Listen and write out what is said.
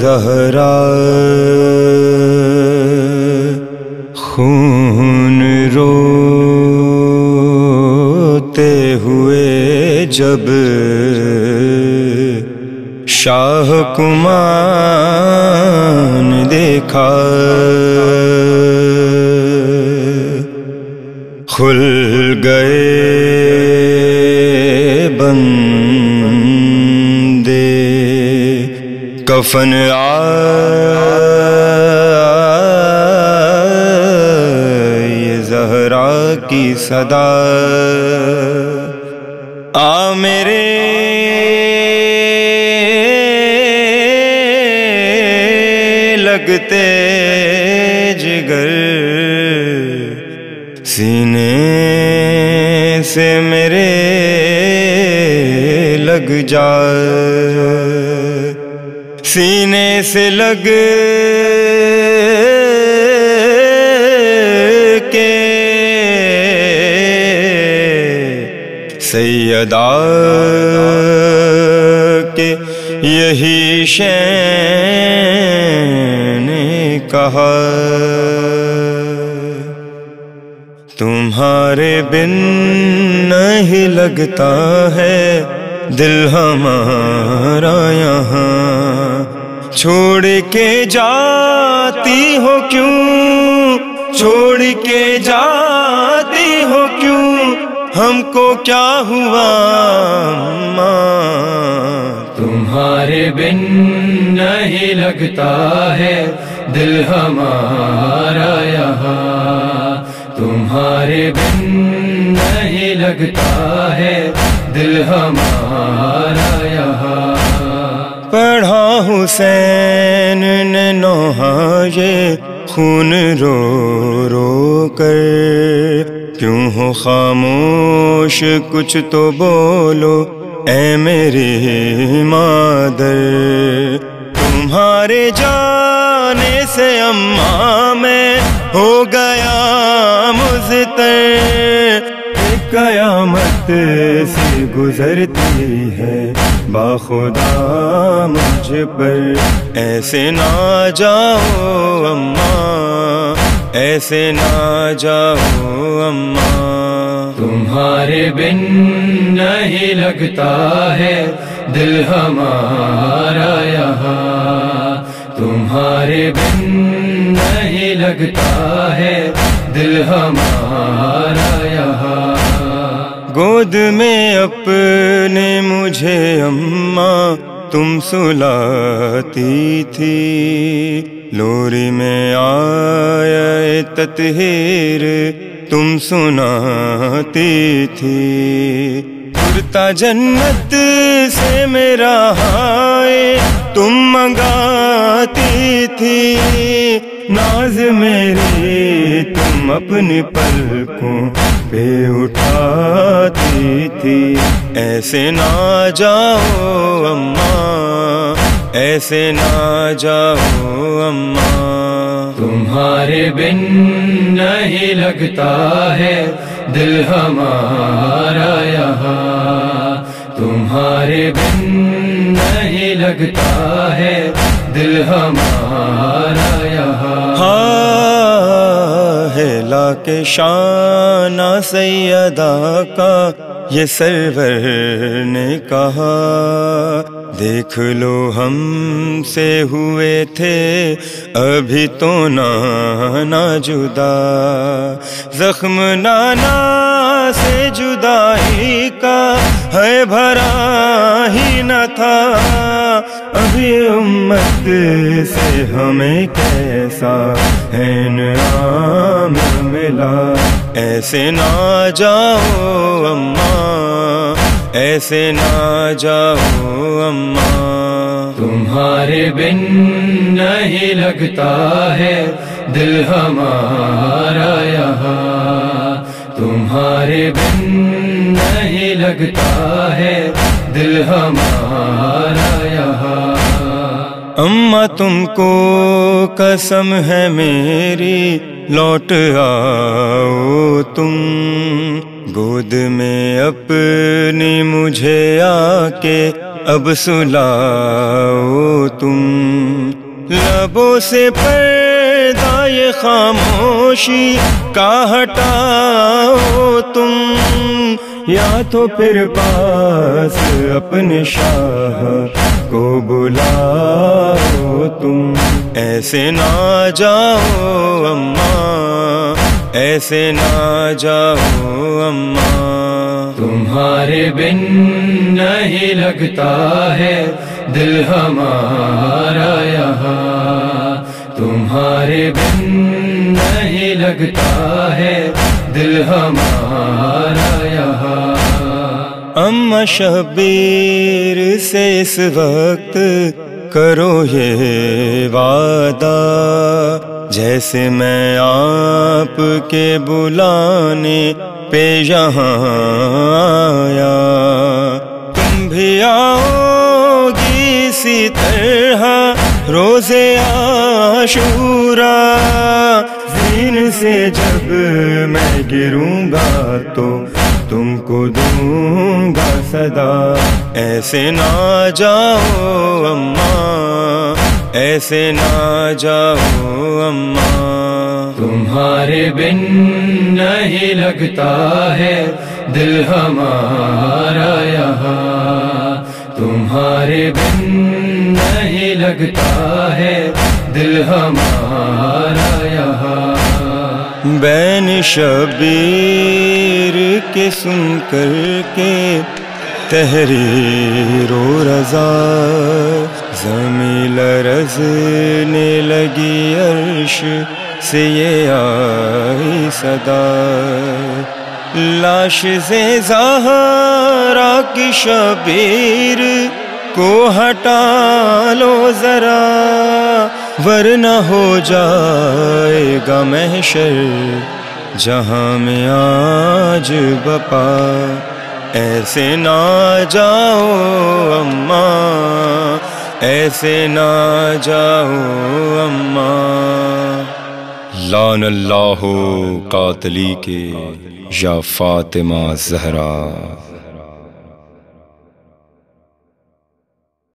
زہرا خون روتے ہوئے جب شاہ کمان دیکھا کھل گئے بندے۔ کفن آئے زہرا کی صدا۔ آ میرے لگتے سینے سے میرے لگ جا۔ سینے سے لگ کے سیدا کے یہی شین نے کہا۔ تمہارے بن نہیں لگتا ہے۔ دل ہمارا یہاں۔ چھوڑ کے جاتی ہو کیوں؟ چھوڑ کے جاتی ہو کیوں؟ ہم کو کیا ہوا؟ ماں۔ تمہارے بن نہیں لگتا ہے۔ دل ہمارا یہاں۔ تمہارے بن نہیں لگتا ہے دل ہمارا یہاں۔ پڑھا حسین نے نوحا یہ خون رو رو کر۔ کیوں ہو خاموش؟ کچھ تو بولو اے میری مادر۔ تمہارے جانے سے اماں میں ہو گیا قیامت سے گزرتی ہے۔ باخدا مجھ پر ایسے نہ جاؤ اماں ایسے نہ جاؤ اماں تمہارے بن نہیں لگتا ہے دل ہمارا یہاں۔ تمہارے بن نہیں لگتا ہے دل ہمارا یہاں گود میں اپنے مجھے اماں تم سلاتی تھی۔ لوری میں آیا تطہیر تم سناتی تھی۔ کرتا جنت سے میرا ہائے تم منگاتی تھی۔ ناز میری تم اپنی پلکوں پہ اٹھاتی تھی ایسے نہ جاؤ اماں ایسے نہ جاؤ اماں تمہارے بن نہیں لگتا ہے دل ہمارا یہاں تمہارے بن نہیں لگتا ہے دل ہمارا یہاں ہے لا کے شان سیدا کا یہ سرور نے کہا دیکھ لو ہم سے ہوئے تھے ابھی تو نانا جدا زخم نانا سے جدائی کا ہے بھرا ہی نہ تھا ابھی امت سے ہمیں کیسا ہے نام ملا؟ ایسے نہ جاؤ اماں ایسے نہ جاؤ اماں تمہارے بن نہیں لگتا ہے دل ہمارا یہاں۔ تمہارے بن نہیں لگتا ہے دل ہمارا اماں اما تم کو قسم ہے میری، لوٹ آؤ تم۔ گود میں اپنی مجھے آ کے اب سلاؤ تم۔ لبوں سے پردہ یہ خاموشی کا ہٹاؤ تم۔ یا تو پھر پاس اپنے شاہ کو بلاؤ تم۔ ایسے نہ جاؤ اماں ایسے نہ جاؤ اماں تمہارے بن نہیں لگتا ہے دل ہمارا یہاں۔ تمہارے بن نہیں لگتا ہے دل ہمارا یہاں۔ اما شبیر سے اس وقت کرو یہ وعدہ، جیسے میں آپ کے بلانے پہ یہاں آیا۔ تم بھی آؤ گی اسی روزے عاشورا زین سے جب میں گروں گا تو تم کو دوں گا صدا۔ ایسے نہ جاؤ اماں ایسے نہ جاؤ اماں تمہارے بن نہیں لگتا ہے، دل ہمارا یہاں۔ تمہارے بن نہیں لگتا ہے دل ہمارا یہاں۔ بین شبیر کے سن کر کے تحریر و رضا، زمین لرزنے لگی عرش سے یہ آئی صدا۔ لاش سے زہرا کی شبیر کو ہٹا لو ذرا، ورنہ ہو جائے گا محشر جہاں میں آج بپا ایسے نہ جاؤ اماں ایسے نہ جاؤ اماں لان اللہ قاتلی کے یا فاطمہ زہرا۔